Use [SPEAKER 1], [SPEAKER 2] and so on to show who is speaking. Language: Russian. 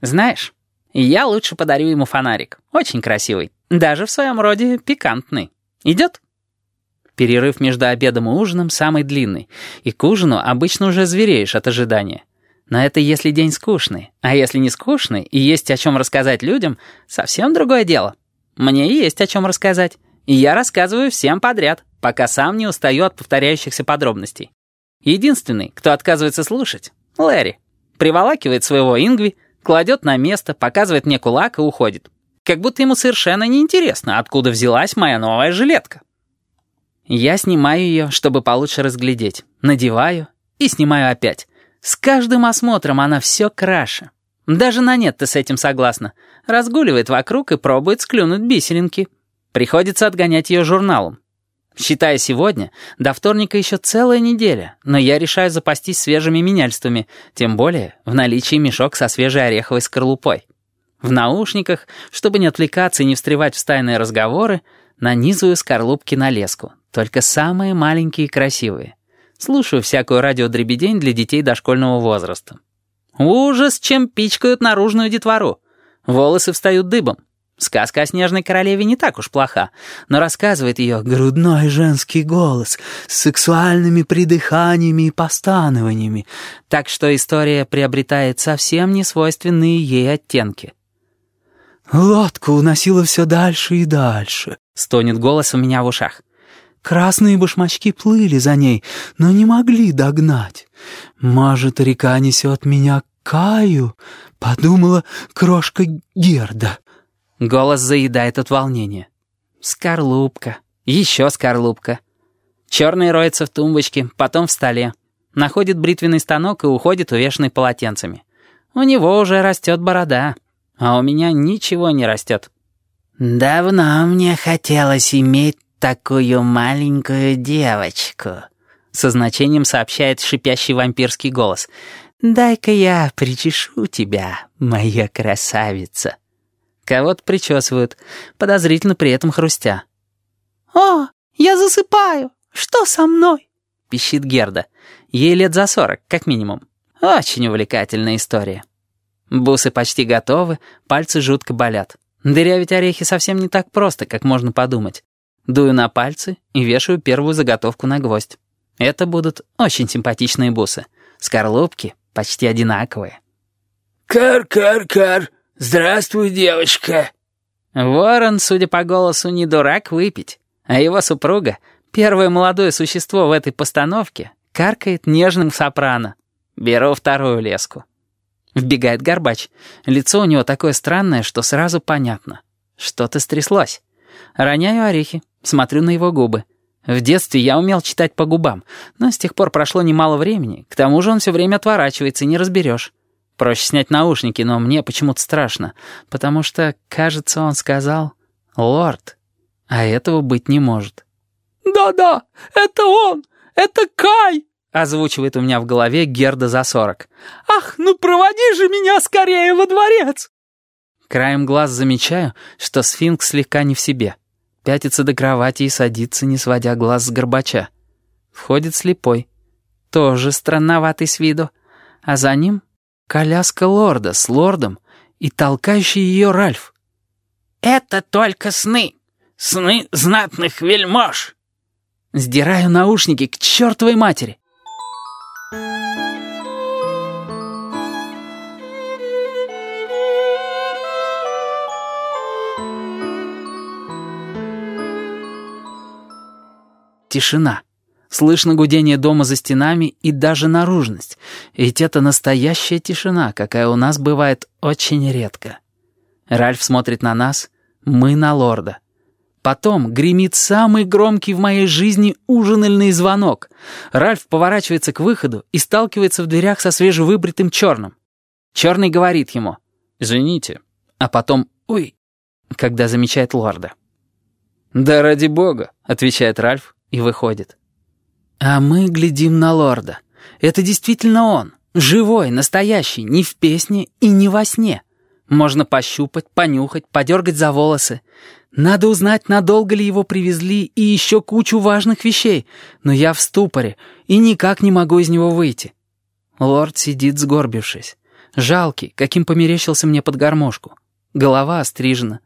[SPEAKER 1] Знаешь, я лучше подарю ему фонарик. Очень красивый. Даже в своем роде пикантный. Идет? Перерыв между обедом и ужином самый длинный, и к ужину обычно уже звереешь от ожидания. Но это если день скучный. А если не скучный и есть о чем рассказать людям, совсем другое дело. Мне есть о чем рассказать. И я рассказываю всем подряд, пока сам не устаю от повторяющихся подробностей. Единственный, кто отказывается слушать — Лэри. Приволакивает своего Ингви, кладет на место, показывает мне кулак и уходит. Как будто ему совершенно неинтересно, откуда взялась моя новая жилетка. Я снимаю ее, чтобы получше разглядеть, надеваю и снимаю опять. С каждым осмотром она все краше. Даже на нет ты с этим согласна. Разгуливает вокруг и пробует склюнуть бисеринки. Приходится отгонять ее журналом. Считая сегодня, до вторника еще целая неделя, но я решаю запастись свежими меняльствами, тем более в наличии мешок со свежей ореховой скорлупой. В наушниках, чтобы не отвлекаться и не встревать в стайные разговоры, нанизываю скорлупки на леску, только самые маленькие и красивые. Слушаю всякую радиодребедень для детей дошкольного возраста. Ужас, чем пичкают наружную детвору. Волосы встают дыбом. Сказка о снежной королеве не так уж плоха, но рассказывает ее грудной женский голос с сексуальными придыханиями и постанованиями, так что история приобретает совсем несвойственные ей оттенки. «Лодку уносила все дальше и дальше», — стонет голос у меня в ушах. «Красные башмачки плыли за ней, но не могли догнать. Может, река несет меня к Каю?» — подумала крошка Герда. Голос заедает от волнения. Скорлупка. Еще скорлупка. Черный роется в тумбочке, потом в столе. Находит бритвенный станок и уходит увешанный полотенцами. У него уже растет борода, а у меня ничего не растет. «Давно мне хотелось иметь такую маленькую девочку», со значением сообщает шипящий вампирский голос. «Дай-ка я причешу тебя, моя красавица». Кого-то причесывают, подозрительно при этом хрустя.
[SPEAKER 2] «О, я засыпаю! Что со мной?»
[SPEAKER 1] — пищит Герда. Ей лет за сорок, как минимум. Очень увлекательная история. Бусы почти готовы, пальцы жутко болят. Дырявить орехи совсем не так просто, как можно подумать. Дую на пальцы и вешаю первую заготовку на гвоздь. Это будут очень симпатичные бусы. Скорлупки почти одинаковые.
[SPEAKER 3] «Кар-кар-кар!» «Здравствуй, девочка!»
[SPEAKER 1] Ворон, судя по голосу, не дурак выпить, а его супруга, первое молодое существо в этой постановке, каркает нежным сопрано. Беру вторую леску. Вбегает Горбач. Лицо у него такое странное, что сразу понятно. Что-то стряслось. Роняю орехи, смотрю на его губы. В детстве я умел читать по губам, но с тех пор прошло немало времени, к тому же он все время отворачивается, не разберешь. Проще снять наушники, но мне почему-то страшно, потому что, кажется, он сказал «Лорд», а этого быть не может.
[SPEAKER 2] «Да-да, это он! Это Кай!»
[SPEAKER 1] озвучивает у меня в голове Герда за сорок.
[SPEAKER 2] «Ах, ну проводи же меня скорее во дворец!»
[SPEAKER 1] Краем глаз замечаю, что сфинкс слегка не в себе. Пятится до кровати и садится, не сводя глаз с горбача. Входит слепой. Тоже странноватый с виду. А за ним Коляска лорда с лордом и толкающий ее Ральф.
[SPEAKER 3] «Это только сны. Сны знатных вельмож».
[SPEAKER 1] Сдираю наушники к чертовой матери. Тишина. Слышно гудение дома за стенами и даже наружность. Ведь это настоящая тишина, какая у нас бывает очень редко. Ральф смотрит на нас, мы на лорда. Потом гремит самый громкий в моей жизни ужинальный звонок. Ральф поворачивается к выходу и сталкивается в дверях со свежевыбритым черным. Черный говорит ему «Извините», а потом «Ой», когда замечает лорда. «Да ради бога», — отвечает Ральф и выходит. А мы глядим на лорда. Это действительно он. Живой, настоящий, не в песне и не во сне. Можно пощупать, понюхать, подергать за волосы. Надо узнать, надолго ли его привезли, и еще кучу важных вещей. Но я в ступоре и никак не могу из него выйти. Лорд сидит, сгорбившись. Жалкий, каким померещился мне под гармошку. Голова острижена,